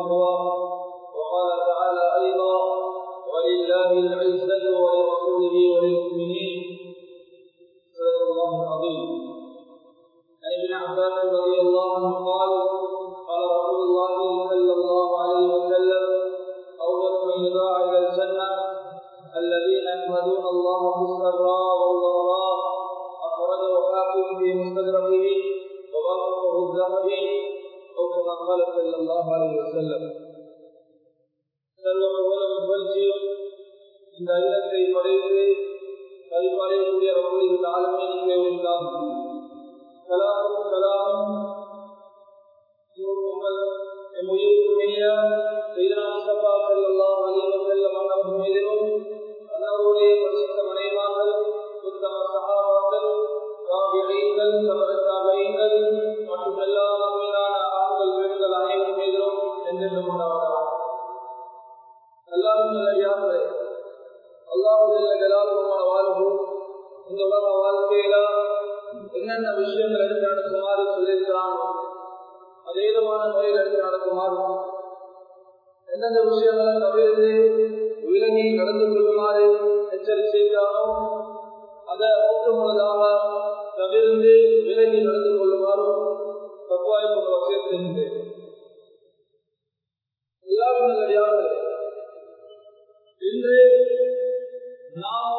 ಭಗವೋ இந்த உலக வாழ்க்கையில என்னென்ன விஷயங்கள் எடுத்து நடக்குமாறு சொல்லியிருக்கிறானோ அதே விதமான முறையில் எடுத்து நடக்குமாறு எந்தெந்த விஷயங்களை தவிர்த்து விலகி நடந்து கொள்ளுமாறு எச்சரித்தானோ அதை ஒட்டுமுழுதாக தவிர்த்து விலகி நடந்து கொள்ளுமாறும் தப்பாய் கொண்டு வசியிருக்கின்றேன் இன்று நாம்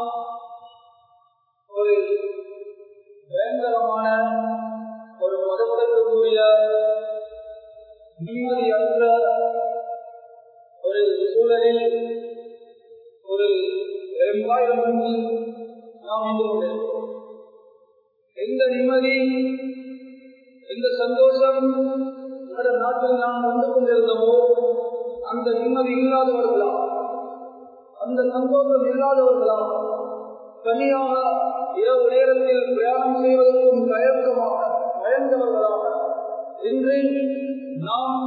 ஒரு பயங்கரமான ஒரு மதப்படுத்தக்கூடிய நிம்மதியற்ற ஒரு சூழலில் ஒரு என்வாயன்மெண்டில் நாம் வந்து எந்த நிம்மதி எந்த சந்தோஷம் நாட்டில் நாம் வந்து கொண்டிருந்தோமோ அந்த நிம்மதி இல்லாதவர்களா? அந்த சந்தோஷம் இல்லாதவர்களா? தனியாக இரவு நேரத்தில் பிரயாணம் செய்வதற்கும் தயக்கமாக பயந்தவர்களாக இன்று நாம்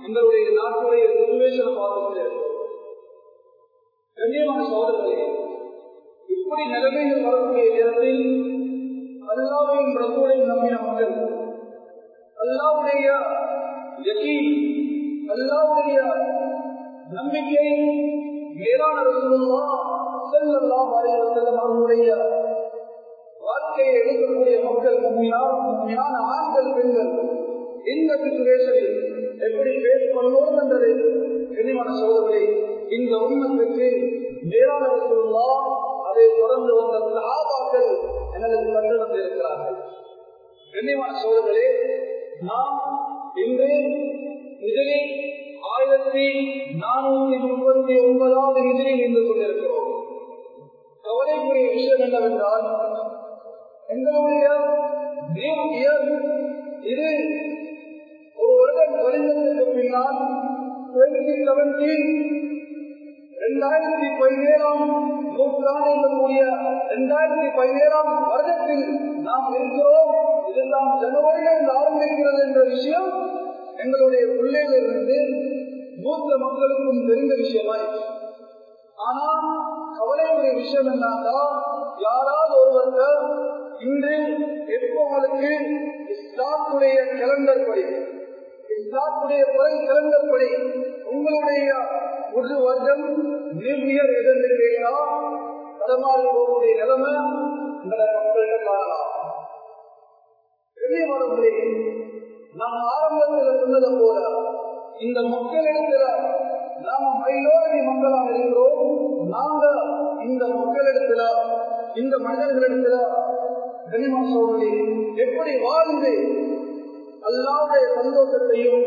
எங்களுடைய நாட்டுடைய சுச்சுவேஷனை பார்த்து கண்ணியமான சோதர்களே இப்படி நிலைமைகள் வரக்கூடிய நேரத்தில் அல்லாவையும் பிரபுவையும் நம்பின மக்கள் அல்லாவுடைய அல்லாவுடைய நம்பிக்கை அவர்களுடைய வாழ்க்கையை எடுக்கக்கூடிய மக்கள் கம்மியான ஆண்கள் பெண்கள் இந்த சுச்சுவேஷனில் எப்படி பேஸ் பண்ணுவோம் என்றது கனிமான சோதனை இந்த உண்மத்திற்கு மேலான அதை தொடர்ந்து வந்த சகாபாக்கள் எனது கண்டு வந்திருக்கிறார்கள். கண்ணியமான சோதர்களே நாம் இன்று இதிலே ஆயிரத்தி நானூத்தி முப்பத்தி ஒன்பதாவது இதில் நின்று கொண்டிருக்கிறோம். கவலைக்குரிய விஷயம் என்னவென்றால் எங்களுடைய நியூ இயர் இது ஒரு வருடம் கழிந்ததற்கு பின்னால் டுவெண்ட்டி செவன்டீன் இரண்டாயிரத்தி பதினேழாம் நூற்றாண்டு இருக்கக்கூடிய இரண்டாயிரத்தி பதினேழாம் வருடத்தில் நாம் இருக்கிறோம். இதெல்லாம் ஜனவரியில் ஆரம்பிக்கிறது என்ற விஷயம் எங்களுடைய பிள்ளைகளிலிருந்து மூத்த மக்களுக்கும் தெரிந்த விஷயமாய். ஆனா கவலையுடைய விஷயம் என்னன்னா யாராவது ஒருவர்கள் இன்று எப்போங்களுக்கு இஸ்லாத்துடைய கலண்டர் படி இஸ்லாத்துடைய குறை கலண்டர் படி உங்களுடைய ஒரு வருடம் நிர்மியர் இயர் எதிர்ந்து கடமாறி போகக்கூடிய நிலைமை உங்களை மக்களிடம் காணலாம். பெரியவர்களே நான் ஆரம்பத்தில் சொன்னது போல இந்த மக்களிடத்தில் நாம மைலோரடி மக்களாக இருக்கிறோம். நாங்க இந்த மக்களிடத்தில் இந்த மனிதர்களிடத்தில் கனிமா சோழி எப்படி வாழ்ந்து அல்லாவுடைய சந்தோஷத்தையும்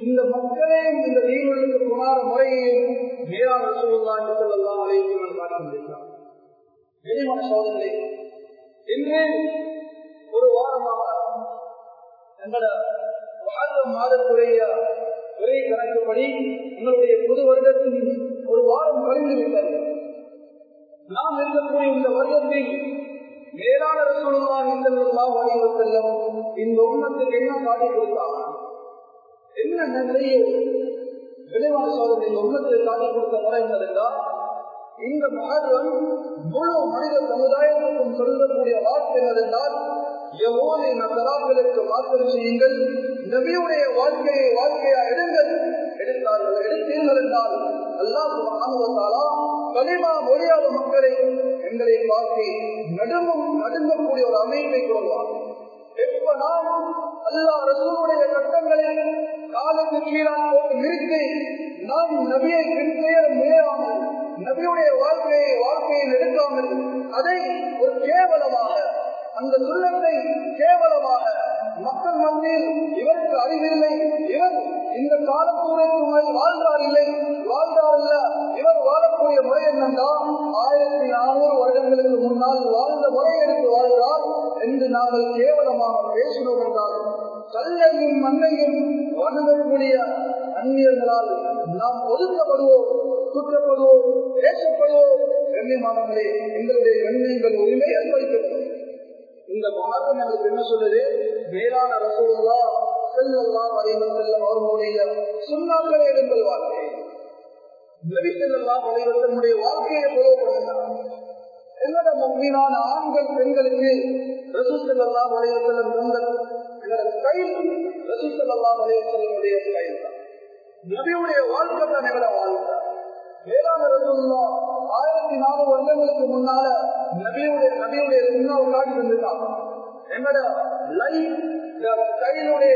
இந்த மக்களையும் இந்த தீவுகளுக்கு புனார முறையையும் மேலாக சூழ்நிலை சொல்லலாம் அலையும் நான் காட்ட முடியலாம் கனிமான சோதனை இன்று ஒரு வாரமாக எங்களோட மாதத்துடைய விலை கணக்குப்படி உங்களுடைய புது வருடத்தின் ஒரு வாரம் கழிந்து விட்டது. நாம் இருக்கக்கூடிய இந்த வருடத்தில் மேலான சூழலாக ஸல்லல்லாஹு அலைஹி செல்லும் இந்த உண்மத்துக்கு என்ன காட்டி கொடுத்தாங்க? என்ன நன்மையை? விளைவான சோதனை இந்த உம்மத்துக்கு காட்டி கொடுத்த முறை என்பதென்றால் இந்த மகன் முழு மனித சமுதாயத்திற்கும் சொல்லக்கூடிய வார்த்தை என்னதென்றால் எவ்வளவு நகராக்களுக்கு மாற்றம் செய்யுங்கள். நபியுடைய வாழ்க்கையை வாழ்க்கையா எடுங்கள். எடுத்தார்கள் எடுத்தீர்கள் என்றால் அல்லாஹாலா கலிமா மொழியாத மக்களை எங்களை பார்த்து நடுங்கும் நடுங்கக்கூடிய ஒரு அமைப்பை கொள்வார் எப்ப நாம் அல்லா ரசூனுடைய சட்டங்களை காலுக்கு கீழாக நிறுத்தி நாம் நபியை பின்பெயர முயலாமல் நபியுடைய வாழ்க்கையை வாழ்க்கையை எடுக்காமல் அதை ஒரு கேவலமாக அந்த சுள்ளத்தை கேவலமாக மக்கள் மத்தியில் இவருக்கு அறிவில்லை. இவர் இந்த காலத்தூரைக்கு மேல் வாழ்ந்தார் இல்லை. வாழ்ந்தார் இல்ல இவர் வாழக்கூடிய முறை என்னென்றால் ஆயிரத்தி நானூறு வருடங்களுக்கு முன்னால் வாழ்ந்த முறை எடுத்து வாழ்ந்தார் என்று நாங்கள் கேவலமாக பேசினோம் என்றால் கல்லையும் மண்ணையும் வணங்கக்கூடிய அந்நியர்களால் நாம் ஒதுக்கப்படுவோம் குற்றப்படுவோம் பேசப்படுவோம். கண்ணியமானவர்களே எங்களுடைய எண்ணங்கள் உரிமை அன்பளிக்கப்படும் இந்த மகன் எங்களுக்கு என்ன சொல்லுது? மேலான ரசூல்லா செல்லல்லாம் அறிவர் செல்லம் அவர்களுடைய சுண்ணாக்களை எடுங்கள் வாழ்க்கை. நபி செல்லல்லாம் அறிவர்களுடைய வாழ்க்கையை புலப்படுகிறார் என்னோட ஆண்கள் பெண்களுக்கு ரசூ செல்லல்லாம் அறிவர் செல்லம் தந்த எங்களோட ஸ்டைல் ரசூ செல்லமுடைய ஸ்டைல் தான். நபியுடைய வாழ்க்கை தான் எங்களை வாழ்க்கை. வேளாண் ரசூல்லா ஆயிரத்தி நானூறு வருடங்களுக்கு முன்னால நபியுடைய நபியுடைய சின்ன ஒரு காட்சி வந்துட்டாங்க எங்கட லைஃப் ஸ்டைலுடைய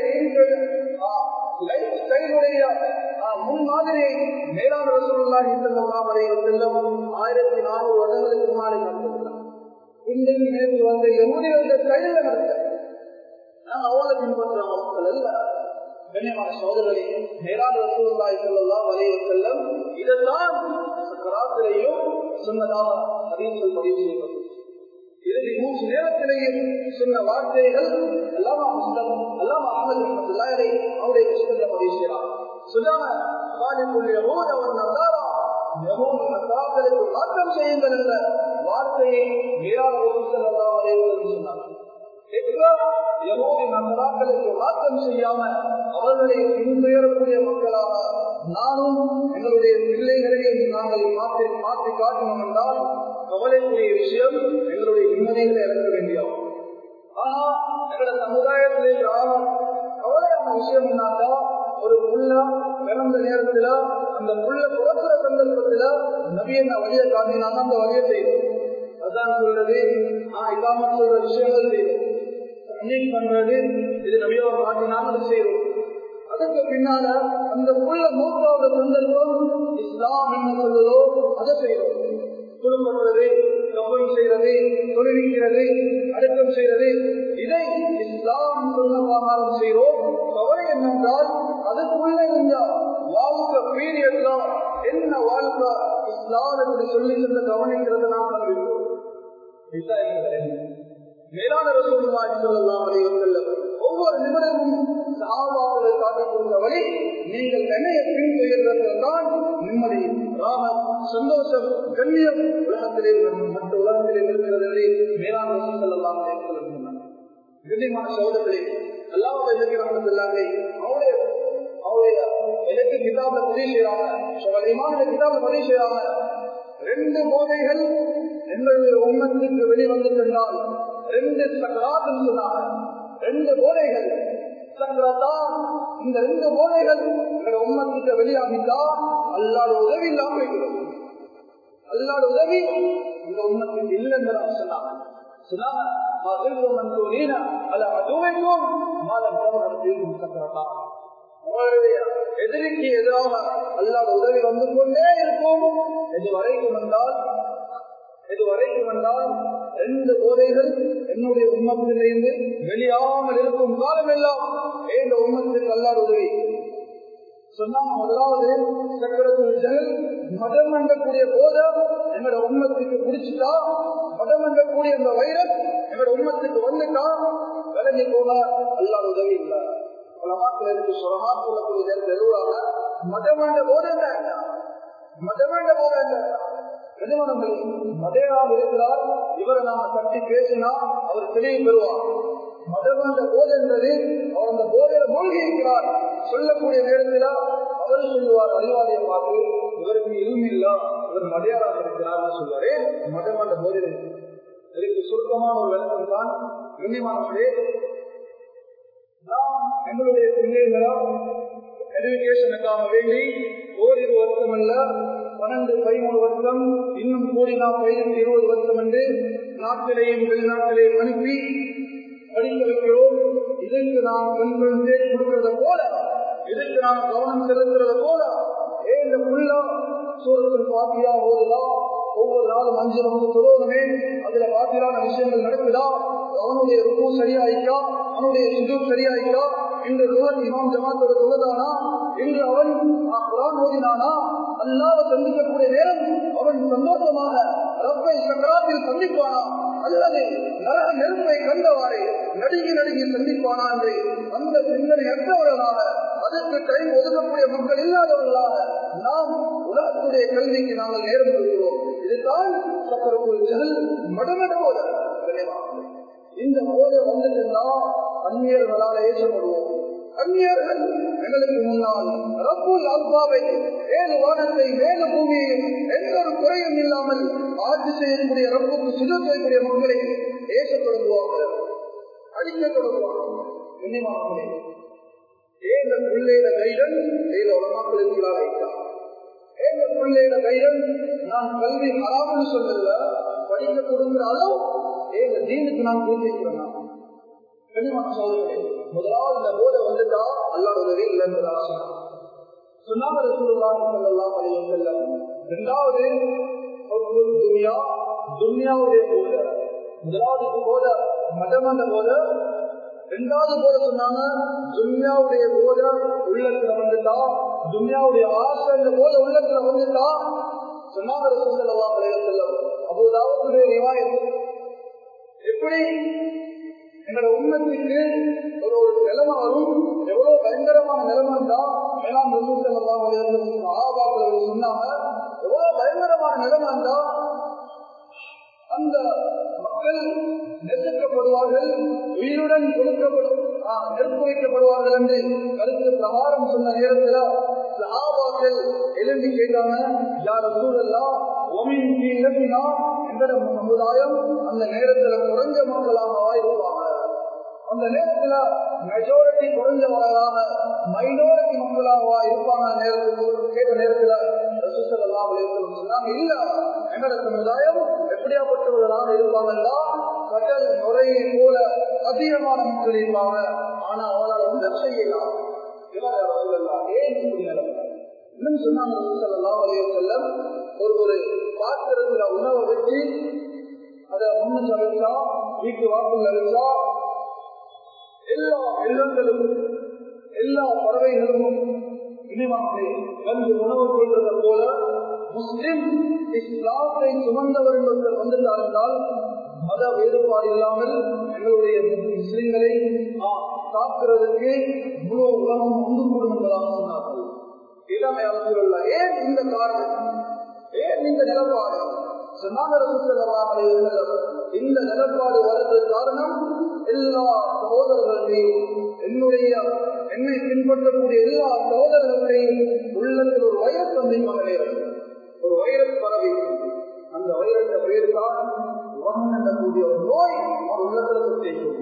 லைஃப் ஸ்டைலுடைய முன்மாதிரியை மேலாண் ரசூல்லா இந்தல்லாம் செல்லும் ஆயிரத்தி நானூறு வருடங்களுக்கு முன்னாடி நடந்திருந்தாங்க இன்றைக்கு நேற்று வந்த எமுதிகளுடைய ஸ்டைல நடந்த நாங்கள் அவ்வளவு பின்பற்ற மக்கள் அல்ல கண்ணியமான சோதரரை மேலாண் ரசூல்லாய் இதைத்தான் கராத்திரையும் சொன்னதாக அறிவுகள் பதிவு செய்யப்பட்டது. இறுதி மூன்று நேரத்திலேயும் சொன்ன வார்த்தைகள் அல்லாமா முஸ்லம் அல்லாமா அகமது ரஹமத்துல்லாஹி அவருடைய புத்தகத்தில் பதிவு செய்யலாம். சொன்னாங்க மாற்றம் செய்யுங்கள் என்ற வார்த்தையை மேலாண் சொன்னாங்க ஸல்லல்லாஹு அலைஹி வஸல்லம் மாற்றம் செய்யாம அவர்களை பின்பெயரக்கூடிய மக்களாக நானும் எங்களுடைய பிள்ளைகளையும் நாங்கள் மாற்றி மாற்றி காட்டணும் என்றால் கவலைக்குரிய விஷயம் எங்களுடைய நிம்மதிகளை இறக்க வேண்டியும் ஆனா எங்களோட சமுதாயத்திலே கவலையான விஷயம் என்னன்னா ஒரு புல்லா பிறந்த நேரத்துல அந்த புல்ல பிறக்கிற சந்தர்ப்பத்துல நபியை நான் வழியை காட்டினாங்க அந்த வழியை செய்யும் அதான் சொல்றது. ஆஹ் இல்லாம சொல்ற விஷயங்கள் செய்யும் அன்னைக்கு பண்றது இது நபியோட காட்டினாங்க அதை செய்யும் அதுக்கு பின்னால அந்த புள்ள மூன்றாவது சந்தர்ப்பம் இஸ்லாம் என்ன சொல்லுதோ அதை செய்யும் குடும்பப்படுறது கப்பல் செய்யறது தொழிலிக்கிறது அடக்கம் செய்யறது இதை இஸ்லாம் சொன்ன ஆகாரம் செய்கிறோம் கவலை என்னென்றால் அதுக்குள்ள இருந்த வாழ்க்கை பீரியட்ல என்ன வாழ்க்கை? இஸ்லாம் என்று சொல்லி சென்று கவனிக்கிறத நாம் கண்டிருக்கிறோம். மேலான ரசூலுல்லாஹி சொல்லலாம் ஒவ்வொரு நிமிடமும் சஹாபாக்களை காட்டிக் நீங்கள் என்னைய பின்துயர்வதில் தான் நிம்மதி சந்தோஷம் கண்ணியம் உலகத்திலே மற்ற உலகத்திலே இருக்கிறது மேலான ரசூல் ஸல்லல்லாஹு அலைஹி வஸல்லம் சோதர்களே எல்லாமே அவருடைய அவருடைய எனக்கு கிதாப பதிவு செய்யறாங்க இமான கிதாப பதிவு செய்யறாங்க ரெண்டு போதைகள் எங்களுடைய உண்மத்திற்கு வெளிவந்திருந்தால் ரெண்டு சக்கராத்துன்னு சொன்னாங்க ரெண்டு போதைகள் சக்கரத்தா இந்த ரெண்டு போதைகள் எங்களுடைய உண்மத்துக்கு வெளியாகிட்டா அல்லாத உதவி இல்லாம வைக்கிறோம் அல்லாத உதவி இந்த உண்மத்துக்கு இல்லைன்னு சொன்னாங்க. சொன்னாங்க எதிரிக்கு எதிராக அல்லாத உதவி வந்து கொண்டே இருக்கும். எது வரைக்கும் வந்தால் எது வரைக்கும் வந்தால் ரெண்டு போதைகள் என்னுடைய உண்மத்திலிருந்து வெளியாகாமல் இருக்கும் காலம் எல்லாம் இந்த உண்மத்திற்கு அல்லாத உதவி. சொன்னாங்க முதலாவது சக்கரத்தில் ஜெகல் மதம் அண்டக்கூடிய போத எங்களோட உண்மத்துக்கு பிடிச்சிட்டா மதம் அண்டக்கூடிய அந்த வைரஸ் எங்களோட உண்மத்துக்கு வந்துட்டா விலகி போக அல்லாத உதவி இல்லை. மக்களுக்கு சுரமாக சொல்லக்கூடிய நேரத்தில் எழுதுவாங்க மதமண்ட போது என்ன மதமண்ட போது என்ன நிறுவனங்கள் மதையாக இருக்கிறார். இவரை நாம கட்டி பேசினா அவர் தெளிவு பெறுவார். மதமண்ட போது என்பது அவர் அந்த போதையில மூழ்கி இருக்கிறார். சொல்லக்கூடிய நேரத்தில் அவர் சொல்லுவார் அறிவாதியை பார்த்து இவருக்கு இல்லா. இவர் மதையாராக இருக்கிறார் சொல்லுவாரே. மதமண்ட போதையில் இதற்கு சுருக்கமான ஒரு விளக்கம் தான். கண்ணியமானவர்களே நாம் எங்களுடைய பிள்ளைகளா எஜுகேஷனுக்காக வேண்டி ஓரிரு வருஷம் அல்ல பன்னெண்டு பதிமூணு வருஷம் இன்னும் கூடினா பதினெட்டு இருபது வருஷம் என்று நாட்டிலேயும் வெளிநாட்டிலேயும் அனுப்பி படிக்க வைக்கிறோம் இதற்கு நாம் கண்குழந்தை கொடுக்கிறத போல இதற்கு நாம் கவனம் செலுத்துறது போல ஏ இந்த புள்ளா சூரத்தில் பாத்தியா ஓதுதா ஒவ்வொரு நாளும் அஞ்சு நமக்கு தொழுவதுமே அதுல பாத்திரான விஷயங்கள் நடக்குதா? அவனுடைய ருக்கு சரியாயிக்கா அவனுடைய சுஜு சரியாயிக்கா இன்று ருவன் இமாம் ஜமாத்தோட தொழுதானா இன்று அவன் குரான் ஓதினானா? அல்லாத சந்திக்கக்கூடிய நேரம் அவன் சந்தோஷமாக ரப்பை சக்கராத்தில் சந்திப்பானா? அல்லது நரக நெருப்பை கண்டவாறே நடுங்கி நடுங்கி சந்திப்பானா என்று அந்த சிந்தனை அற்றவர்களாக அதற்கு டைம் ஒதுக்கக்கூடிய மக்கள் இல்லாதவர்களாக நாம் உலகத்துடைய கல்விக்கு நாங்கள் நேரம் கொடுக்கிறோம். இதுதான் சக்கரக்குள் ஜெகல் மடமட போல. இந்த போதை வந்துட்டுன்னா அந்நியர்களால் ஏற்றப்படுவோம். அந்நியர்கள் எங்களுக்கு முன்னால் ரப்புல் அல்பாவை ஏழு வானத்தை மேல பூமியையும் எந்த ஒரு குறையும் இல்லாமல் ஆட்சி செய்யக்கூடிய ரப்புக்கு சுஜம் செய்யக்கூடிய மக்களை ஏச தொடங்குவார்கள் அழிக்க தொடங்குவார்கள் கண்ணியமானவர்களே ஏந்த பிள்ளையில கைடன் ஏழு உலமாக்கள் இருக்கிறார் ஐயா ஏந்த பிள்ளையில கைடன் நான் கல்வி ஹராம்னு சொல்லல படிக்க கொடுக்கிற அளவு ஏந்த தீனுக்கு நான் கூட்டிக்கிறேன் கண்ணியமான சோதனை முதலாவது இந்த போதை வந்துட்டா அல்லாத உதவி இல்லைன்றதா சொன்னாங்க ரசூலுல்லாஹி ஸல்லல்லாஹு அலைஹி வஸல்லம். இரண்டாவது துன்யா துன்யாவுடைய போதை. முதலாவது போதை மதமந்த போதை. ரெண்டாவது போல சொன்னாங்க துன்யாவுடைய போத உள்ளத்துல வந்துட்டா துன்யாவுடைய ஆசை இந்த போல உள்ளத்துல வந்துட்டா. சொன்னாங்க ரசூலுல்லாஹி அலைஹி வஸல்லம். அபூதாவுடைய ரிவாயத் எப்படி? எங்களோட உண்மத்துக்கு ஒரு ஒரு நிலைமை வரும் எவ்வளவு பயங்கரமான நிலைமை இருந்தா மேலாம் மகாபாக்கள் சொன்னாங்க எவ்வளவு பயங்கரமான நிலைமை இருந்தா அந்த மக்கள் நெருக்கப்படுவார்கள் உயிருடன் கொடுக்கப்படும் நெருப்பு வைக்கப்படுவார்கள் என்று கருத்து பிரகாரம் சொன்ன நேரத்தில் சஹாபாக்கள் எழுந்து கேட்டாங்க யார் சூழல்லா ஒமின் இல்லத்தினா எங்கட சமுதாயம் அந்த நேரத்தில் குறைஞ்ச மக்களாக இருப்பாங்க அந்த நேரத்துல மெஜாரிட்டி குறைஞ்சவர்களாக மைனாரிட்டி மக்களாக இருப்பாங்க நேரத்தில் கேட்ட நேரத்துல சொன்னாங்க இல்ல எங்கட சமுதாயம் எப்படியாப்பட்டவர்களாக இருப்பாங்கன்னா கடல் நுரையை போல அதிகமான மக்கள் இருப்பாங்க. ஆனா அவளால் ஒன்று செய்யலாம் இன்னும் சொன்னாங்க ஒரு ஒரு பாத்திரத்துல உணவை வச்சு அதை முன்னு வீட்டு வாக்குள்ள அழிச்சா எல்லா வெள்ளங்களும் எல்லா பறவைகளும் இனிமாவே வந்து உணவு கொள்வதை போல முஸ்லிம் இஸ்லாத்தை சுமந்தவர்கள் ஒருத்தர் வந்துள்ளார் என்றால் மத வேறுபாடு இல்லாமல் எங்களுடைய முஸ்லிம்களை தாக்குறதுக்கு முழு உலகம் ஒன்று கூடும் என்பதாக சொன்னார்கள். இளமை அமைச்சர்கள் ஏன் இந்த காரணம்? ஏன் இந்த நிலப்பாடு? இந்த நிலப்பாடு வர்றது காரணம் எல்லா சகோதரர்களையும் என்னுடைய என்னை பின்பற்றக்கூடிய எல்லா சகோதரர்களையும் உள்ளத்தில் ஒரு வைரஸ் சந்தேகமாக ஒரு வைரஸ் பரவி அந்த வைரத்தை பெயர்தான் தான் என்னக்கூடிய ஒரு நோய் அவர் உள்ளத்தில் செய்யும்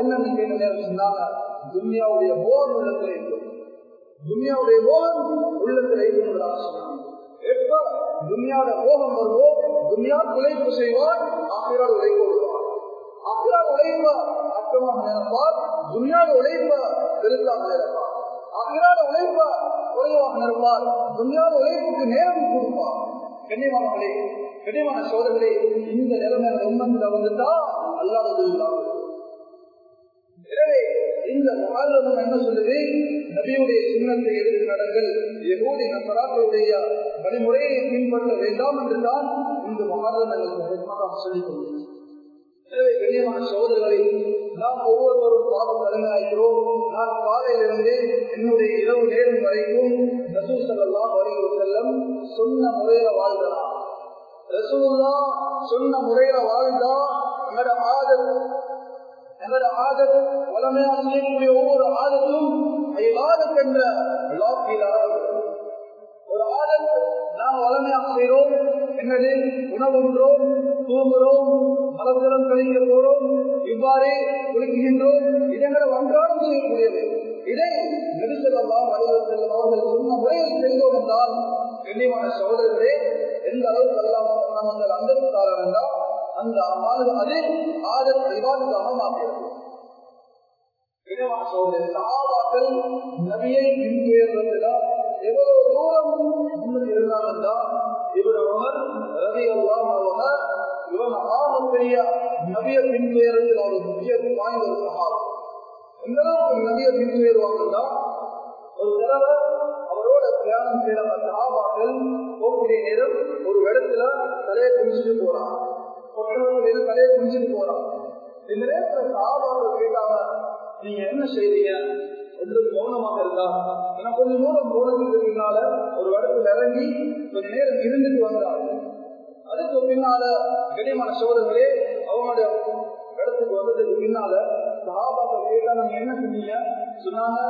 என்னன்னு கேட்ட நேரம் சொன்னாங்க துன்யாவுடைய போர் உள்ளத்தில் இருக்கும் துன்யாவுடைய போகம் உள்ளத்தில் இருக்கிறதா சொன்னாங்க எப்ப துன்யாவோட போகம் வருவோ துன்யா உழைப்பு செய்வார் ஆசிரியர் உழைப்பு விடுவார் ஆசிரியர் உழைப்பா அர்த்தமாக நினைப்பார் துன்யாவோட உழைப்பா பெருசாக நினைப்பார் ஆசிரியர் உழைப்பா குறைவாக நினைப்பார் துன்யாவோட உழைப்புக்கு நேரம் கொடுப்பார். கண்ணியமானே கண்ணியமான சோதர்களே இந்த நிலைமை ரொம்ப வந்துட்டா அல்லாத எனவே இந்த மகாலமும் என்ன சொல்லுது? நபியுடைய சின்னத்தை எதிர்த்து நடங்கள். எகூடி நசராக்களுடைய வழிமுறையை பின்பற்ற வேண்டாம் என்றுதான் இந்த மகாலம் எங்களுக்கு சொல்லிக் கொண்டது எனவே கண்ணியமான சோதர்களை நாம் ஒவ்வொருவரும் வலிமையாகிறோம் நான் காலையிலிருந்து என்னுடைய இரவு நேரம் வரைக்கும் ரசூல் சல்லல்லாஹு அலைஹி வஸல்லம் சொன்ன முறையில வாழ்கிறான் ரசூல்லா சொன்ன முறையில வாழ்ந்தா எங்களோட ஆதல் எங்களோட ஆதல் வளமையா செய்யக்கூடிய ஒவ்வொரு ஆதலும் ஐவாதத் என்ற ஒரு ஆதல் நாம் வளமையாக செய்கிறோம் என்னது உணவுன்றோம் தூங்குறோம் மலத்திரம் கழிக்க போறோம் இவ்வாறே குளிக்கின்றோம் இதங்களை அன்றாடம் செய்யக்கூடியது. இதை நெரிசலாம் அலுவலர்கள் அவர்கள் சொன்ன முறையில் செய்தோம் என்றால் கண்ணியமான சகோதரர்களே எந்த அளவுக்கு அல்லாமல் அந்த அந்தஸ்தாளர் தான் அந்த அம்மாள் அது ஆதல் விவாதமாக மாற்றியது சகாபாக்கள் நபியை பின்பற்றுவதில் எவ்வளவு தூரம் முன்னுக்கு இருந்தாங்கன்னா இவரவர் ரவி எல்லாம் அவங்க இவன் ஆகப்பெரிய நபிய பின்புயரத்தில் ஒரு முக்கிய வாய்ந்த ஒரு சகாபம் எந்த நபிய ஒரு தடவை அவரோட பிரயாணம் செய்யற சகாபாக்கள் போகக்கூடிய நேரம் ஒரு இடத்துல தலையை போறான் கொட்டவர்கள் தலையை குடிச்சிட்டு போறான் இந்த நேரத்துல சகாபாக்கள் கேட்டாங்க நீங்க என்ன செய்றீங்க? என்று மௌனமாக இருந்தா ஏன்னா கொஞ்ச தூரம் போனதுக்கு பின்னால ஒரு இடத்துல இறங்கி கொஞ்ச நேரம் இருந்துட்டு வந்தாங்க அதுக்கு பின்னால கடிமான சோதர்களே அவங்களுடைய இடத்துக்கு வந்ததுக்கு பின்னால சகாபாக்கள் கேட்டா நீங்க என்ன செஞ்சீங்க சொன்னாங்க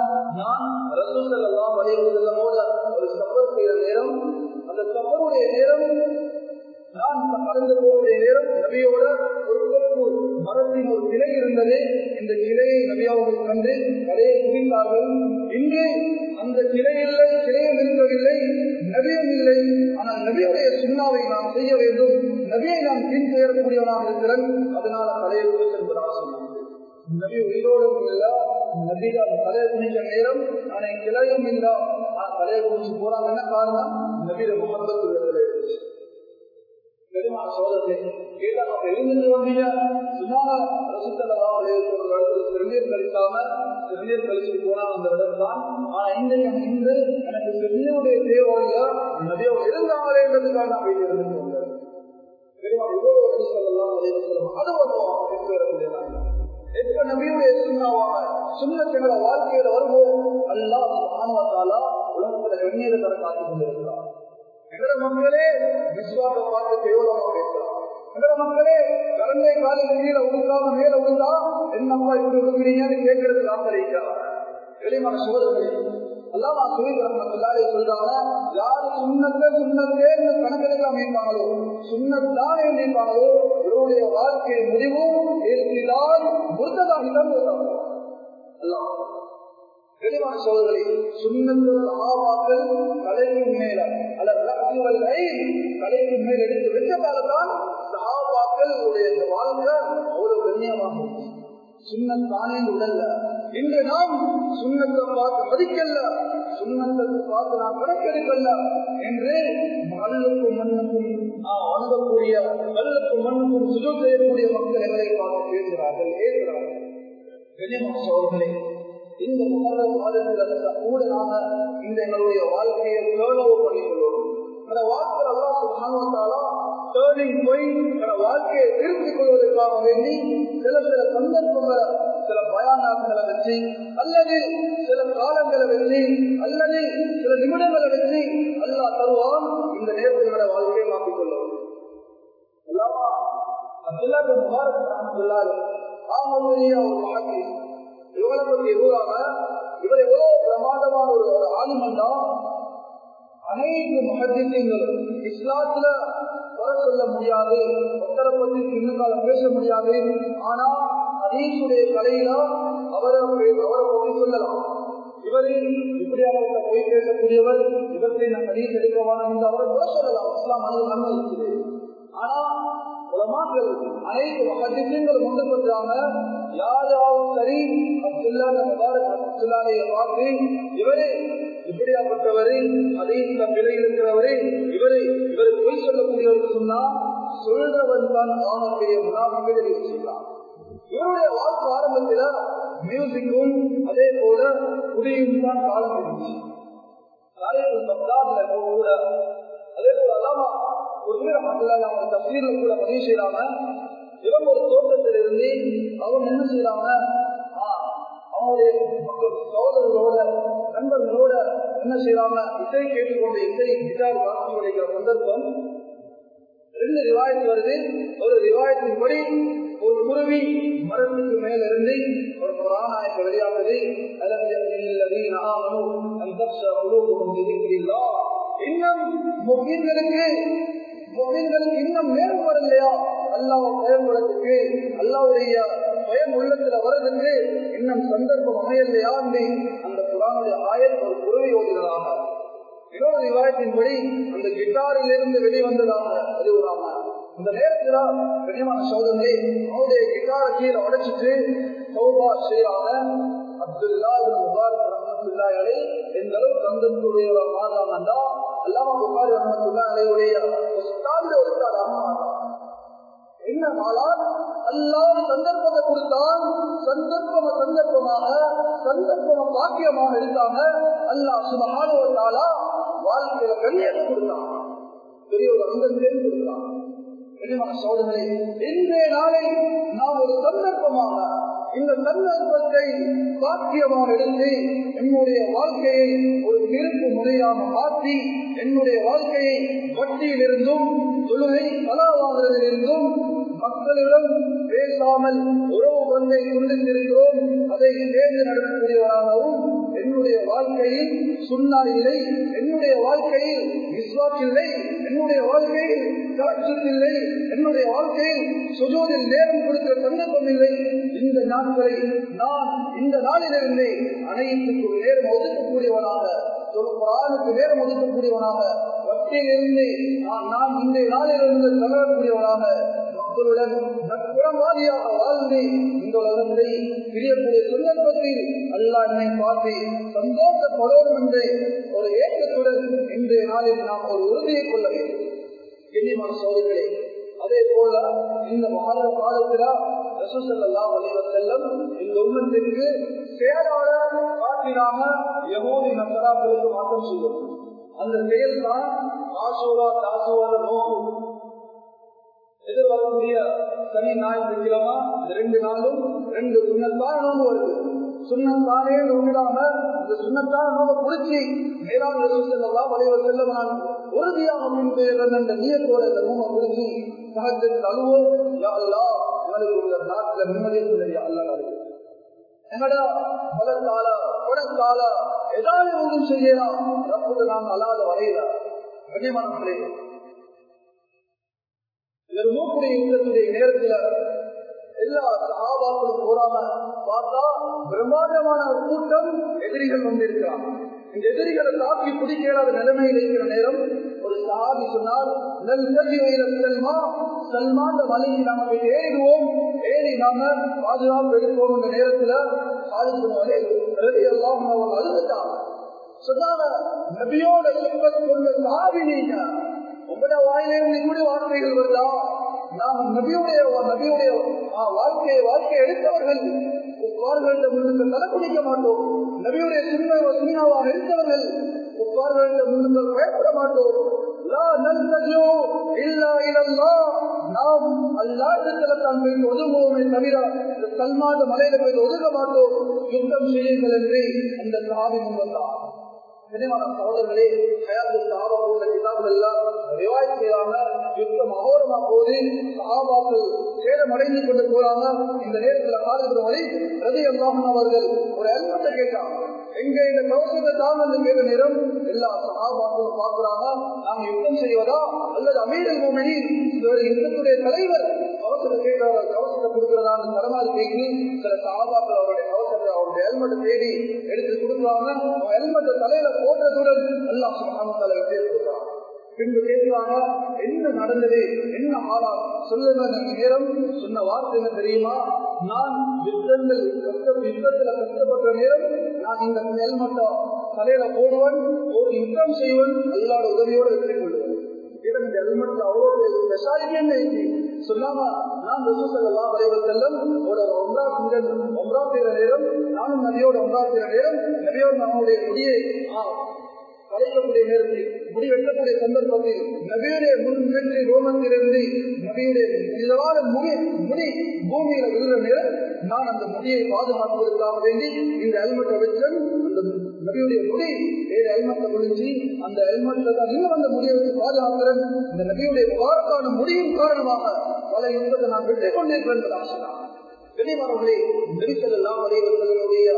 நான் ரசூசல் எல்லாம் வலியுறுத்தலோட ஒரு சப்பர் செய்த நேரம் அந்த சப்பருடைய நேரம் நான் கடந்து போகிற நேரம் நபியோட ஒரு கொப்பு மரத்தின் ஒரு கிளை இருந்தது. இந்த கிளையை நபியாவர்கள் கண்டு கடையை குடித்தார்கள் இன்று அந்த கிளை இல்லை கிளையும் இருக்கவில்லை நபியும் இல்லை. ஆனால் நபியுடைய சுண்ணாவை நாம் செய்ய வேண்டும். நபியை நாம் பின்தொயரக்கூடியவனாக இருக்கிறேன். அதனால கடையை குடிச்சென்பதாக சொன்னாங்க நபி உயிரோடும் இல்ல நபிதான் தலையை குடிக்க நேரம். ஆனால் கிளையும் இல்ல ஆனா தலையை குடிச்சு போறாங்க என்ன காரணம்? நபியில முகத்துடைய பெருமான சோதனை கேட்டாங்க அப்ப எழுந்து வந்தீங்க சும்மா சிறுநீர் கழிக்காம சிறுநீர் கழிச்சுட்டு போனா அந்த இடம் தான் ஆனா இன்றைக்கு இன்று எனக்கு சிறுநீருடைய தேவை இல்ல நதியோ இருந்தாங்களே என்றதுக்காக நான் வீட்டில் இருந்து வருவோம் வாழ்க்கையில வருவோம்? அல்லா சுபானுவத்தாலா உலகத்துல வெந்நீரை தர காத்துக் கொண்டிருக்கிறார் எங்கட மக்களே விஸ்வாச பார்த்து கேவலமா பேசுறான் எங்கட மக்களே கரண்டை காலில் கீழே உழுக்காம மேல உழுந்தா என்னம்மா இப்படி உழுகிறீங்கன்னு கேட்கறதுக்கு ஆசரிக்கிறார் வெளிமான சோதனை அல்லாமா சுயதரமத்திலாரே சொல்றாங்க யாரு சுண்ணத்தை சுண்ணத்தே கணக்கெடுக்க அமைப்பாங்களோ சுண்ணத்தானே அமைப்பாங்களோ இவருடைய வாழ்க்கை முடிவும் இருக்கிறால் முருத்ததாகிதான் அல்லாஹ் தெளிவான சோதனை சுண்ணத்து சகாபாக்கள் தலைவின் மேல. அல்லது தலைவின் மேல் எடுத்து வச்சதால்தான் சகாபாக்கள் இந்த வாழ்க்கை அவ்வளவு கண்ணியமாகும் சுண்ணத்தானே உடல்ல இன்று நாம் சுண்ணத்தை பார்த்து மதிக்கல்ல. சுண்ணத்தை பார்த்து நாம் கணக்கெடுக்கல்ல என்று மண்ணுக்கும் மண்ணுக்கும் வணங்கக்கூடிய கல்லுக்கும் மண்ணுக்கும் சுஜம் செய்யக்கூடிய மக்கள் எங்களை பார்த்து பேசுகிறார்கள் ஏற்கிறார்கள். கண்ணியமான சோதனை. இந்த முகர மாதத்தில் கூட நாம இந்த எங்களுடைய வாழ்க்கையை டேர்ன் பண்ணிக் கொள்ளணும் அந்த வாழ்க்கை எல்லாம் சுகானத்தாலா டேர்னிங் போய் வாழ்க்கையை திருத்திக் கொள்வதற்காக வேண்டி சில சில சந்தர்ப்பங்களை சில பயானாக்களை வச்சு அல்லது சில காலங்களை வச்சு அல்லது சில நிமிடங்களை வச்சு தருவான் இந்த நேரத்தினோட வாழ்க்கையை மாற்றிக் கொள்ளும். அல்லாமா முபாரக் ஒரு வாழ்க்கை இவங்களை பற்றி எதுவாக இவர் எவ்வளவு பிரமாதமான ஒரு ஒரு ஆளுமண்டா அனைத்து மகத்தியங்களும் இஸ்லாத்துல வர சொல்ல முடியாது ஒத்தரை பற்றி பின்னுக்கால பேச முடியாது. ஆனா அதீசுடைய கலையில அவரை அவரை பற்றி சொல்லலாம். இவரை இப்படியாக போய் பேசக்கூடியவர் இவற்றை நான் கடிதம் எடுக்கவான என்று அவரை குறை சொல்லலாம். இஸ்லாம் அது இருக்குது. ஆனா உலமாக்கள் அனைத்து மகத்தியங்களும் கொண்டு பண்றாங்க யாராவும் சரி அப்துல்லா முபாரக் அப்துல்லாடைய பார்த்து இவரு இப்படியாப்பட்டவரு அதே பிழை இருக்கிறவரு இவரு இவர் பொய் சொல்லக்கூடியவர் சொன்னா சொல்றவன் தான் செய்யலாம் இவருடைய வாழ்க்கை ஆரம்பத்துல மியூசிக்கும் அதே போல குடியும் தான் காலம் இருந்துச்சு கூட அதே போல அல்லாமா ஒரு மக்கள் அவங்க தஸ்மீர்ல கூட பதிவு செய்யறாங்க இவங்க ஒரு தோட்டத்தில் இருந்து அவங்க என்ன செய்யறாங்க? அவங்களுடைய மக்கள் சகோதரர்களோட நண்பர்களோட என்ன செய்யறாங்க? இசை கேட்டுக்கொண்டு இசை கிட்டார் வாசி கிடைக்கிற சந்தர்ப்பம். ரெண்டு ரிவாயத்து வருது. ஒரு ரிவாயத்தின்படி ஒரு குருவி மரத்துக்கு மேல இருந்து ஒரு புராணாயத்தை வெளியாகுது இன்னும் முகின்களுக்கு முகின்களுக்கு இன்னும் நேரம் வரலையா? அல்லாஹ் பயன்படுறதுக்கு அல்லாவுடைய பயம் உள்ளத்துல வருதுன்னு இன்னும் சந்தர்ப்பம் அமையலையா அந்த புராணுடைய ஆயர் ஒரு குருவி ஓதுகிறாங்க இன்னொரு விவாதத்தின்படி அந்த கிட்டாரிலிருந்து வெளிவந்ததாக அது இந்த நேரத்துல கனிமான சோதனை அவருடைய கிட்டார கீழே உடைச்சிட்டு சௌபா செய்யறாங்க அப்துல்லா முபாரக் ரஹமத்துல்லா அலை எந்த அளவுக்கு சந்தத்துடைய மாதாமண்டா அல்லாம புகாரி ரஹமத்துல்லா அலையுடைய ஒரு அம்மா. என்ன ஆளால் அல்லாஹ் சந்தர்ப்பத்தை கொடுத்தான். சந்தர்ப்பம சந்தர்ப்பமாக சந்தர்ப்பம பாக்கியமாக இருக்காங்க. அல்லாஹ் சுபகான வாழ்க்கையில கண்ணியத்தை கொடுத்தான். பெரிய ஒரு அந்தத்தையும் கொடுத்தான் சோதனை இன்றைய நாளை நாம் ஒரு சந்தர்ப்பமாக இந்த சந்தர்ப்பத்தை சாத்தியமாக இருந்து என்னுடைய வாழ்க்கையை ஒரு திருப்பு முறையாக மாற்றி என்னுடைய வாழ்க்கையை வட்டியிலிருந்தும் தொழுகை கலாவாகிறதிலிருந்தும் மக்களிடம் பேசாமல் உறவு பந்தை கொண்டிருக்கிறோம் அதை தேர்ந்து நடக்கக்கூடியவராகவும் என்னுடைய வாழ்க்கையில் சுண்ணா இல்லை என்னுடைய வாழ்க்கையில் விஸ்வாஸ் இல்லை என்னுடைய வாழ்க்கையில் இல்லை என்னுடைய வாழ்க்கையில் சுஜோதில் நேரம் கொடுக்கிற சந்தர்ப்பம் இல்லை. இந்த நாட்களை நான் இந்த நாளிலிருந்து அனைத்துக்கும் நேரம் ஒதுக்கக்கூடியவனாக குரானுக்கு நேரம் ஒதுக்கக்கூடியவனாக வட்டியிலிருந்து நான் நான் இந்த நாளிலிருந்து தகவக்கூடியவனாக மக்களுடன் நட்புறவாதியாக வாழ்ந்து இந்த உலகத்தை பிரியக்கூடிய சந்தர்ப்பத்தில் அல்லா என்னை பார்த்து சந்தோஷப்படணும் என்று ஒரு ஏக்கத்துடன் இன்றைய நாளில் நாம் ஒரு உறுதியை கொள்ள வேண்டும். கண்ணியமான அதே போல இந்த மாத காலத்தில் ரசூசல்லா வலைவர் செல்லம் இந்த உண்மத்திற்கு செயலாளர் காட்டினாம யகோதி நசராக்களுக்கு மாற்றம் செய்யும் அந்த செயல் தான் ஆசோரா நோக்கு எதிர்வரக்கூடிய சனி ஞாயிற்றுக்கிழமை ரெண்டு நாளும் ரெண்டு சுண்ணத்தான நோம்பு வருது. சுண்ணத்தானே நோங்கிடாம இந்த சுண்ணத்தான நோம்பை பிடிச்சி மேலாம் செல்லலாம் வலைவர் செல்லம் நான் உறுதியாக முன்பு என்ற நீயத்தோட இந்த நோம்பை பிடிச்சி சகஜத்தில் அழுவோம் யா அல்லா எங்களுக்கு உள்ள நாட்டில் நிம்மதியை யா அல்லா எங்கடா பலத்தால குடத்தால ஏதாவது ஒன்றும் செய்யலாம் ரப்புக்கு நாம் அல்லாத வரையில? கண்ணியமானே இதன் மூக்குடைய யுத்தத்துடைய நேரத்துல எல்லா சகாபாக்களும் போறாம பார்த்தா பிரம்மாண்டமான கூட்டம் எதிரிகள் வந்திருக்கிறான் இந்த எதிரிகளை தாக்கி பிடிக்காத நிலைமையில் இருக்கிற நேரம் ஒரு சஹாபி சொன்னால் நல் செல்மா சல்மா அந்த மலைக்கு நாம ஏறிடுவோம். ஏறி நாம பாதுகாப்பு எடுப்போம். இந்த நேரத்துல எல்லாம் அவங்க அழுதுட்டாங்க. சொன்னாங்க நபியோட சொப்பத் கொண்ட சாவி நீங்க உங்களோட வாயிலிருந்து கூட வார்த்தைகள் வரலாம் நாம் நபியுடைய நபியுடைய வாழ்க்கையை வாழ்க்கை எடுத்தவர்கள். உப்பார்களிடம் இருந்து தலை குடிக்க மாட்டோம். நபியுடைய சின்ன சின்னாவாக எடுத்தவர்கள். உப்பார்களிடம் இருந்து பயப்பட மாட்டோம். நாம் அல்லாட்டத்துல தான் போய் ஒதுங்குவோமே தவிர இந்த சல்மாத மலையில போய் ஒதுக்க மாட்டோம். யுத்தம் செய்யுங்கள் என்று அந்த சாதி முன்வந்தான் கனிமான சகோதரர்களே ஹயாத்துக்கு ஆபத்துள்ள கிதாபுகள் எல்லாம் ரிவாய் செய்யாம யுத்தம் அகோரமா போது சகாபாக்கள் சேதமடைந்து கொண்டு போறாங்க. இந்த நேரத்துல காலத்துல வரை ரதி அல்லாஹன் அவர்கள் ஒரு அல்பத்தை கேட்டாங்க. எங்க இந்த கவசத்தை தான் வந்து கேட்ட நேரம் எல்லா சகாபாக்களும் பார்க்கிறாங்க நாங்க யுத்தம் செய்வதா? அல்லது அமீரல் மோமினி யுத்தத்துடைய தலைவர் கவசத்தை கேட்கிறார் கவசத்தை கொடுக்கிறதான்னு தரமாறு கேட்கு சில சாபாக்கள் அவருடைய கவசத்தை அவருடைய ஹெல்மெட்டை தேடி எடுத்து கொடுக்குறாங்க. ஹெல்மெட்டை தலையில போட்டதுடன் எல்லாம் சுகாமத்தால வெற்றி கொடுக்கலாம் பின்பு கேட்கிறாங்க என்ன நடந்தது? என்ன ஆளா சொல்லுங்க நேரம். சொன்ன வார்த்தை என்ன தெரியுமா? நான் யுத்தங்கள் யுத்தத்துல கஷ்டப்பட்ட நேரம் நான் இந்த ஹெல்மெட்டை தலையில போடுவன் ஒரு யுத்தம் செய்வன் எல்லாரோட உதவியோடு எடுத்துக் கொள்வேன். இந்த ஹெல்மெட் அவ்வளோ ஸ்பெஷாலிட்டி என்ன சொல்லாம நான் ரசூசல்லா வரைவர் செல்லம் ஒரு ஒன்றா ஒன்றா செய்கிற நேரம் நானும் நபியோட ஒன்றா செய்கிற நேரம் நபியோடு நம்முடைய முடியை கலைக்கக்கூடிய நேரத்தில் முடிவெட்டக்கூடிய சந்தர்ப்பத்தில் நபியுடைய முன்வெற்றி ரோமத்திலிருந்து நபியுடைய நிலவான முடி முடி பூமியில விழுந்த நேரம் நான் அந்த முடியை பாதுகாப்பதற்காக வேண்டி இந்த ஹெல்மெட்டை வச்சேன் அந்த நபியுடைய முடி வேறு ஹெல்மெட்டை முடிஞ்சு அந்த ஹெல்மெட்ல தான் இன்னும் அந்த முடியை வச்சு பாதுகாக்கிறேன். இந்த நபியுடைய பாரத்தான முடியின் காரணமாக பல யுத்தத்தை நான் வெற்றி கொண்டிருக்கிறேன் என்று என்பதாக சொன்னார். நெரிசல் எல்லாம் அனைவர்களுடைய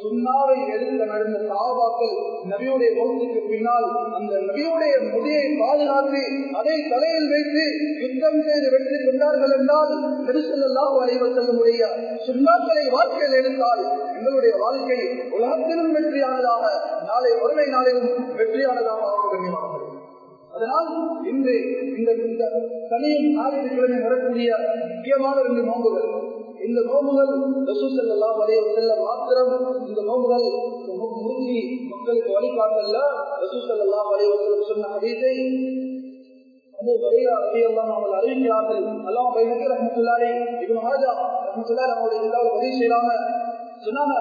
சுண்ணாவை எடுக்க நடந்த சாபாக்கள் நபியுடைய வகுப்புக்கு பின்னால் அந்த நபியுடைய முடியை பாதுகாத்து அதை தலையில் வைத்து யுத்தம் செய்து வெற்றி கொண்டார்கள் என்றால் நெரிசலெல்லாம் அனைவர்களுடைய சுண்ணாக்களை வாழ்க்கையில் எடுத்தால் எங்களுடைய வாழ்க்கை உலகத்திலும் வெற்றியானதாக நாளை ஒருமை நாளிலும் வெற்றியானதாக ஆகும் கண்ணியமானது அதனால் இன்று இந்த இந்த சனியும் ஞாயிற்றுக்கிழமை வரக்கூடிய முக்கியமான ரெண்டு நோம்புகள் இந்த நோம்புகள் ரசூசல்லா வரைய செல்ல மாத்திரம் இந்த நோம்புகள் மூழ்கி மக்களுக்கு வழிகாட்டல்ல ரசூசல்லா வரைய செல்லம் சொன்ன ஹதீஸை அபு பரீரா ரலியல்லாஹு அன்ஹு அவர்கள் அறிவிக்கிறார்கள் அல்லாஹ் பைனக்கு ரஹ்மத்துல்லாஹி இப்னு மாஜா ரஹ்மத்துல்லாஹி அவருடைய கிதாபில் பதிவு செய்றாங்க சொன்னாங்க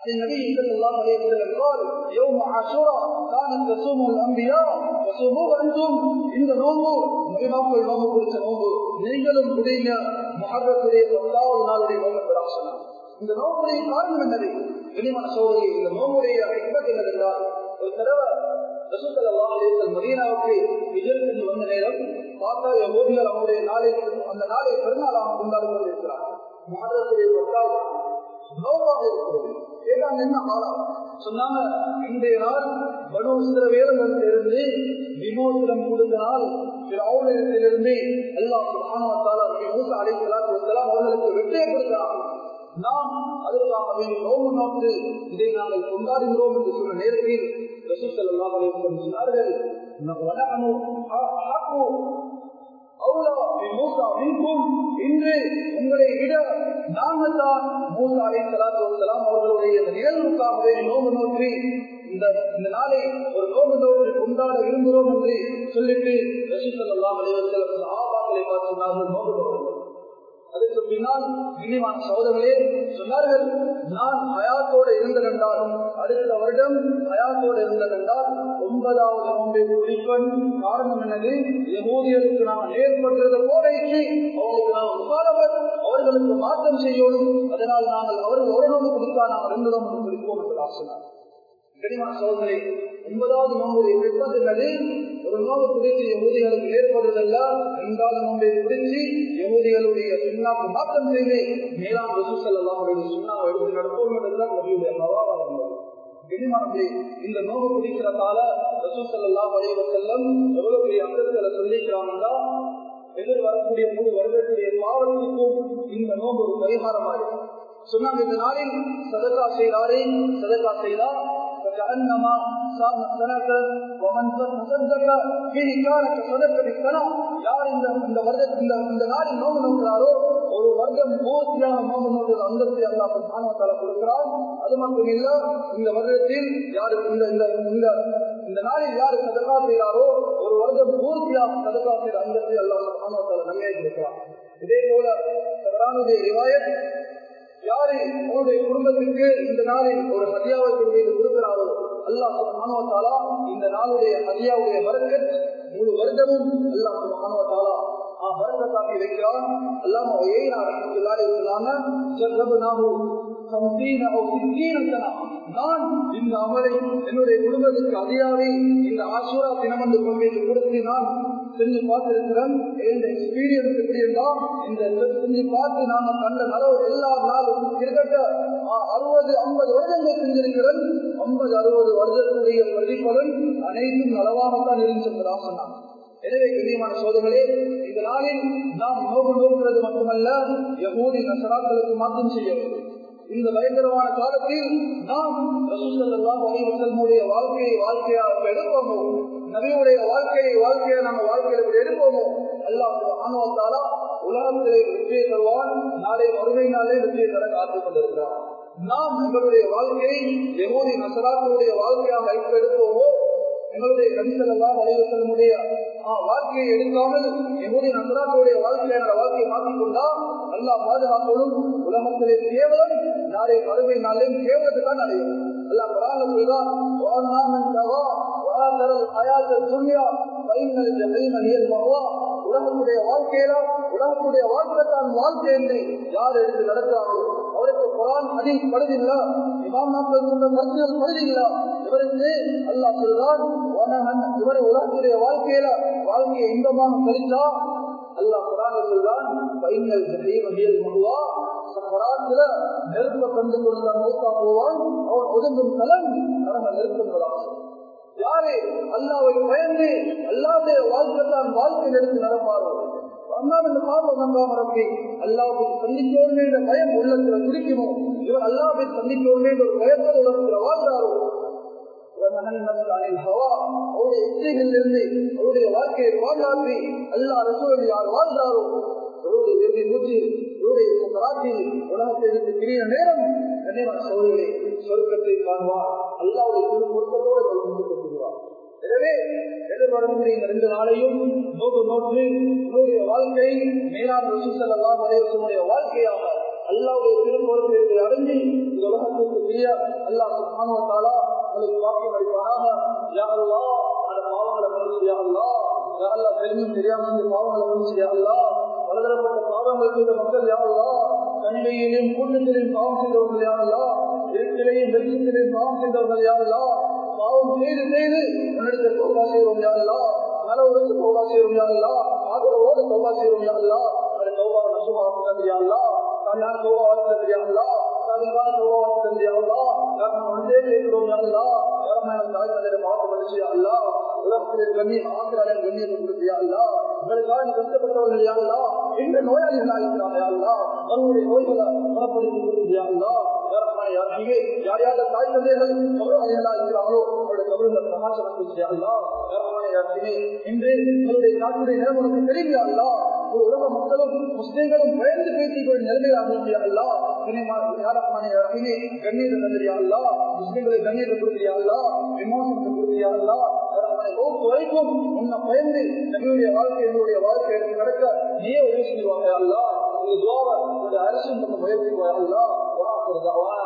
عن النبي صلى الله عليه وسلم قال يوم عاشوراء كانت تصوم الانبياء وصوموه انتم இந்த நோம்பு நபிமாக்கள் நோம்பு குறித்த நோம்பு நீங்களும் குடிங்க மகத்துடைய பத்தாவது நாளுடைய நோம்பு இந்த நோம்புடைய காரணம் என்னது? வெளிமான சோதரி இந்த நோம்புடைய ஹிக்மத் என்னதென்றால் ஒரு தடவை மதீனாவுக்கு விஜய் சென்று வந்த நேரம் பார்த்தா அவருடைய நாளை அந்த நாளை பெருநாளாக கொண்டாடி கொண்டிருக்கிறார் மகரத்துடைய பத்தாவது நோவாக இருக்கிறது. என்ன காலம் சொன்னாங்க இன்றைய நாள் மனோசிர வேதங்களிலிருந்து விமோசனம் கொடுத்த நாள் அவர்களிடத்திலிருந்து எல்லாம் சுகானவத்தால் மூசா அவர்களுக்கு வெற்றியை நாம் அதற்காக வேண்டிய நோம்பு நோக்கு இதை நாங்கள் கொண்டாடுகிறோம் என்று சொன்ன நேரத்தில் ரசூசல் எல்லாம் சொன்னார்கள் இன்று உங்களை விட நாங்கள் தான் மூசா அலை சலாத்து அவர்களுடைய நிகழ்வுக்காகவே நோம்பு நோக்கி இந்த இந்த நாளை ஒரு நோம்பு நோக்கி கொண்டாட விரும்புகிறோம் என்று சொல்லிட்டு ரசூசல்லாம் அலைவசலம் ஆபாக்களை பார்த்து சொன்னார்கள். நோம்பு அதற்கு பின்னால் இனிமான சோதர்களே சொன்னார்கள் நான் ஹயாத்தோடு இருந்ததென்றாலும் அடுத்த வருடம் ஹயாத்தோடு இருந்ததென்றால் ஒன்பதாவது நோம்பை குறிப்பன் காரணம் என்னது? யகூதியருக்கு நாம் ஏற்பட்டது போதைக்கு அவர்களுக்கு நாம் அவர்களுக்கு மாற்றம் செய்யணும் அதனால் நாங்கள் அவர்கள் ஒரு நோம்பு கொடுத்தா நாம் இருந்ததும் குறிப்போம் என்று சொன்னார் கனிமான சோதனை. ஒன்பதாவது நோம்பு விற்பது என்பது ஒரு நோம்பு குறித்து யகுதிகளுக்கு ஏற்படுவதெல்லாம் இரண்டாவது நோம்பை குறித்து யகுதிகளுடைய சுண்ணாக்கு மாற்றம் செய்து மேலாம் ரசூசல் அவருடைய சுண்ணாவை எடுத்து நடப்போம் என்றுதான் நபியுடைய பவாவாக இருந்தது கனிமானே இந்த நோம்பு பிடிக்கிறதால ரசூசல் எல்லாம் வரைவ செல்லம் எவ்வளவு பெரிய அந்தத்துல சொல்லிக்கிறாங்கன்னா எதிர் வரக்கூடிய மூணு வருடத்துடைய பாவத்துக்கும் இந்த நோம்பு ஒரு பரிகாரமாக சொன்னாங்க இந்த நாளில் சதக்கா செய்தாரே சதக்கா செய்தார் فكأنما صام السنة ومن تصدق به كان كصدقة السنة யார் இந்த இந்த வருடத்தில் இந்த இந்த நாளில் நோம்பு நோக்கிறாரோ ஒரு வருடம் பூர்த்தியாக நோம்பு நோக்கிற அந்தத்தை அல்லாஹ் சுப்ஹானஹு கொடுக்கிறார் அது மட்டும் இல்ல இந்த வருடத்தில் யாரு இந்த இந்த இந்த இந்த நாளில் யாரு சதகா செய்கிறாரோ ஒரு வருடம் பூர்த்தியாக சதகா செய்கிற அந்தத்தை அல்லாஹ் சுப்ஹானஹு நன்மையை கொடுக்கிறார் இதே போல சதரானுடைய ரிவாயத் யாரு உங்களுடைய குடும்பத்திற்கு இந்த நாளில் ஒரு ஹதியாவை கொண்டு கொடுக்கிறாரோ? அல்லாஹ் மனோத்தாலா இந்த நாளுடைய ஹதியாவுடைய வரக்கத் முழு வருடமும் அல்லாஹ் மனோத்தாலா வரக்கத்தாக்கி வைக்கிறான். அல்லாம நான் இந்த அமலை என்னுடைய குடும்பத்துக்கு அதிகாரி இந்த ஆசூரா தினமந்து கொண்டு கொடுத்து நான் செஞ்சு பார்த்திருக்கிறேன் இந்த எக்ஸ்பீரியன்ஸ் எப்படி இருந்தா இந்த செஞ்சு பார்த்து நாம கண்ட நலவு எல்லா நாளும் கிட்டத்தட்ட அறுபது ஐம்பது வருடங்கள் செஞ்சிருக்கிறேன் ஐம்பது அறுபது வருடத்துடைய பிரதிபலன் அனைத்தும் நலவாகத்தான் இருந்துச்சா சொன்னான் எனவே கண்ணியமான சோதர்களே இந்த நாளில் நாம் நோக்கு நோக்குறது மட்டுமல்ல யகூதி நசராக்களுக்கு மாற்றம் செய்ய இந்த பயங்கரமான காலத்தில் நாம் ரசூசல்லுடைய வாழ்க்கையை வாழ்க்கையாக எடுப்போம்? நபியுடைய வாழ்க்கையை வாழ்க்கையை நம்ம வாழ்க்கையில எடுப்போமோ? அல்லாஹ் உலகத்திலே வெற்றியை தருவான். நாளை மறுமை நாளே வெற்றியை தர காத்துக் கொண்டிருக்கிறார் நாம் எங்களுடைய வாழ்க்கையை எமோதி நசராக்களுடைய வாழ்க்கையாக வைத்து எடுப்போமோ? எங்களுடைய கணிசலெல்லாம் வலைவசலமுடைய வாழ்க்கையை எடுக்காமல் எமோதி நசராக்களுடைய வாழ்க்கையை என்னோட வாழ்க்கையை மாற்றிக்கொண்டா நல்லா பாதுகாக்கணும் உலகத்திலே கேவலம் நாளை மறுமை நாளே கேவலத்துக்கான தான் அடையும் அல்லா குரான் ஆனாந்தர அயாத துன்யா பைனல் ஜமீன் வாழ்க்கையில உலகத்துடைய வாழ்க்கை தான் வாழ்க்கை யார் எடுத்து நடக்கிறார்களோ அவருக்கு குரான் அதில் படுதில்ல இமாம் நாட்கள் கொண்ட மருத்துவம் படுதில்ல இவருக்கு அல்லா சொல்றான் இவர் வாழ்க்கையில வாழ்க்கையை இன்பமாக கழித்தா அல்லாஹ் குரான் சொல்றான் பைனல் ஜமீன் அணியல் மகவா பராத்துல நெருப்ப கண்டு கொண்டு மூத்தா போவான் அவன் ஒதுங்கும் கலன் நரக நெருக்கங்களாகும். யாரு? அல்லாவை பயந்து அல்லாவுடைய வாழ்க்கை தான் வாழ்க்கை எடுத்து நடப்பாரோ அண்ணாம் இந்த பாவம் நம்பாம ரப்பி அல்லாவை சந்திக்கோமே என்ற பயம் உள்ளத்துல துடிக்குமோ இவர் அல்லாவை சந்திக்கோமே என்ற ஒரு பயத்தோடு உலகத்துல வாழ்ந்தாரோ? அவருடைய இச்சைகளிலிருந்து அவருடைய வாழ்க்கையை பாதுகாத்து அல்லா ரசூல் யார் வாழ்ந்தாரோ? அவருடைய இறுதி மூச்சு அவருடைய ராட்சியில் பிரிய நேரம் கண்ணியமான சோழர்களே சொர்க்கத்தை காண்பார். அல்லாவுடைய குரு பொருத்தத்தோடு எனவே எதிர்வரக்கூடிய ரெண்டு நாளையும் நோக்கு நோக்கு வாழ்க்கை மேலாண் ரசூசல்லாம் அலைவசனுடைய வாழ்க்கையாக அல்லாவுடைய திருப்பொருத்தை அடைஞ்சு இந்த உலகத்திற்கு பிரிய அல்லாஹ் சுபானுவத்தாலா உங்களுக்கு வாக்கியம் அளிப்பாராக யா அந்த பாவங்களை மன்னிச்சு யா அல்லா தெரிஞ்சும் தெரியாம இந்த பாவங்களை மன்னிச்சு யா பலதரப்பட்ட மக்கள் யா அல்லா கூட்டத்திலும் பாவம் செய்தவர்கள் யா அல்லா இருட்டிலையும் வெளிச்சத்திலையும் பாவம் செய்தவர்கள் யா பாவம் செய்து செய்து உன்னிடத்தில் தோபா செய்வோம் யாரெல்லாம் அல்லா நலவுக்கு தோபா செய்வோம் யாரெல்லாம் ஆதரவோடு தோபா செய்வோம் யாரெல்லாம் அல்லா தோபா நசுமாக்குறது யா அல்லா தோபா வளர்த்தது யா அல்லா தோபா வளர்த்தது யா நான் ஒன்றே கேட்கிறோம் யா தாய் பாவம் கண்ணியம் ஆசிரியர் கொடுத்து அல்லா கஷ்டப்பட்டவர்கள் யா எந்த நோயாளிகளாக இருக்கிறாங்க யா அல்லா நோய்களை குணப்படுத்தி கொடுத்து யா யார் யார் தாய் தந்தைகள் நோயாளிகளாக இருக்கிறாங்களோ அவருடைய கபர்கள் சமாச்சாரம் அல்லா இன்று உங்களுடைய நாட்டுடைய நிலம் உனக்கு தெரியும் ஒரு உலக மக்களும் முஸ்லிம்களும் பயந்து பேசிக்கொள்ள நிலைமையாக அல்லா கண்ணீர் தந்திரியா முஸ்லிம்களை கண்ணீர் கொடுத்தியா விமோசனத்தை கொடுத்தியா அல்லா வரைக்கும் உன்னை பயந்து வாழ்க்கை எங்களுடைய வாழ்க்கை எடுத்து நடக்க நீ உதவி செய்வாங்க அல்ல உங்க துவார உங்களுடைய அரசு முயற்சி அல்லா